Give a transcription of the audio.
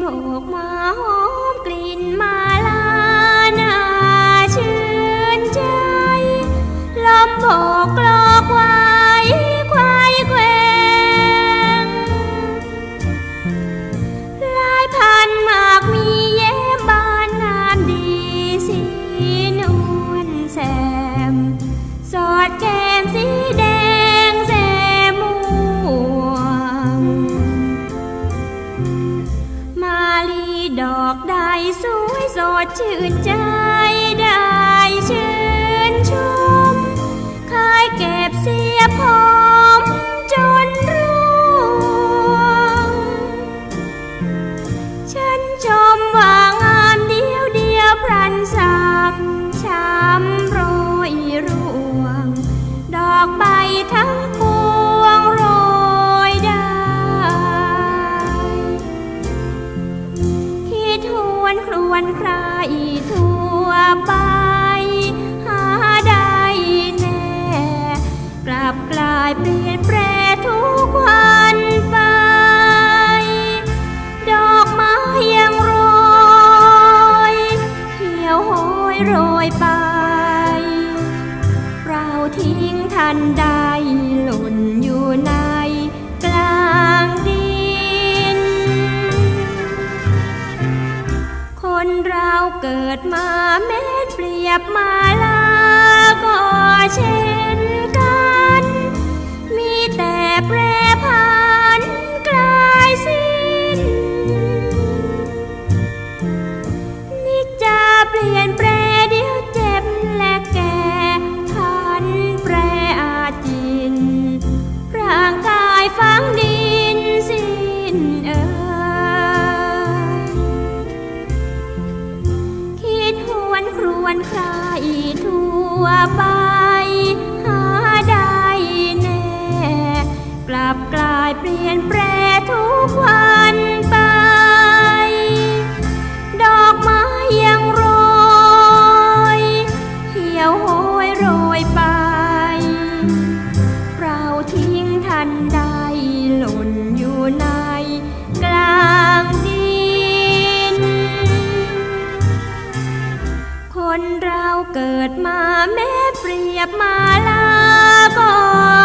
โบกมาหอมกลิ่นมา ดอกใดสวยสดชื่นใจได้ชื่นชมเคยเก็บเสียพอ ทั่วไป หาได้แน่ กลับกลายเปลี่ยนแปรทุกวันไป ดอกไม้ยังโรยเหี่ยวโหยโรยไป เราทิ้งทันใดหล่นอยู่ ดมาแม้เปรียบมาลาก็เช่นกัน มีแต่แปรผันกลายสิ้นนิจจะเปลี่ยนแปรเดียวเจ็บและแก่พันแปรอาจินร่างกายฝังดิ เกิดมาแม้เปรียบมาลาก่อน